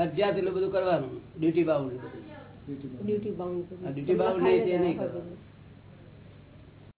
ફરજિયાત એટલું બધું કરવાનું. Duty bound duty bound duty bound નહીં તે નહીં કરવાનું.